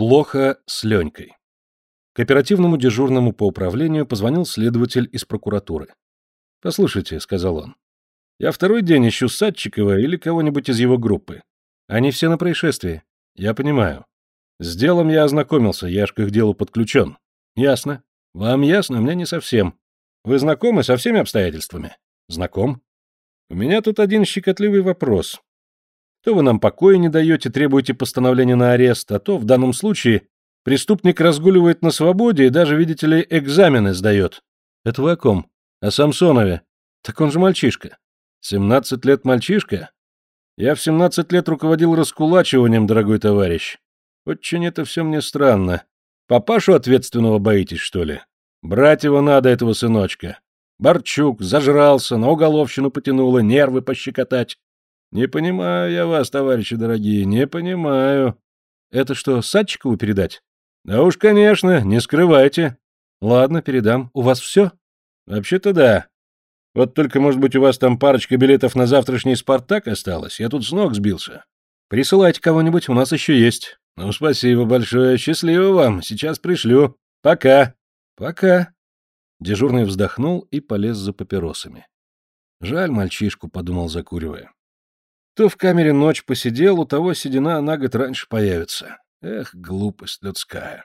Плохо с Ленькой. К оперативному дежурному по управлению позвонил следователь из прокуратуры. «Послушайте», — сказал он, — «я второй день ищу Садчикова или кого-нибудь из его группы. Они все на происшествии. Я понимаю. С делом я ознакомился, я ж к их делу подключен. Ясно. Вам ясно, мне не совсем. Вы знакомы со всеми обстоятельствами? Знаком. У меня тут один щекотливый вопрос. То вы нам покоя не даете, требуете постановления на арест, а то, в данном случае, преступник разгуливает на свободе и даже, видите ли, экзамены сдает. Это вы о ком? О Самсонове. Так он же мальчишка. Семнадцать лет мальчишка? Я в семнадцать лет руководил раскулачиванием, дорогой товарищ. Очень это все мне странно. Папашу ответственного боитесь, что ли? Брать его надо, этого сыночка. Борчук зажрался, на уголовщину потянуло, нервы пощекотать. Не понимаю я вас, товарищи дорогие, не понимаю. Это что, Садчикову передать? Да уж, конечно, не скрывайте. Ладно, передам. У вас все? Вообще-то да. Вот только, может быть, у вас там парочка билетов на завтрашний «Спартак» осталось? Я тут с ног сбился. Присылайте кого-нибудь, у нас еще есть. Ну, спасибо большое, счастливо вам, сейчас пришлю. Пока. Пока. Дежурный вздохнул и полез за папиросами. Жаль мальчишку, подумал, закуривая. Кто в камере ночь посидел, у того седина на год раньше появится. Эх, глупость людская.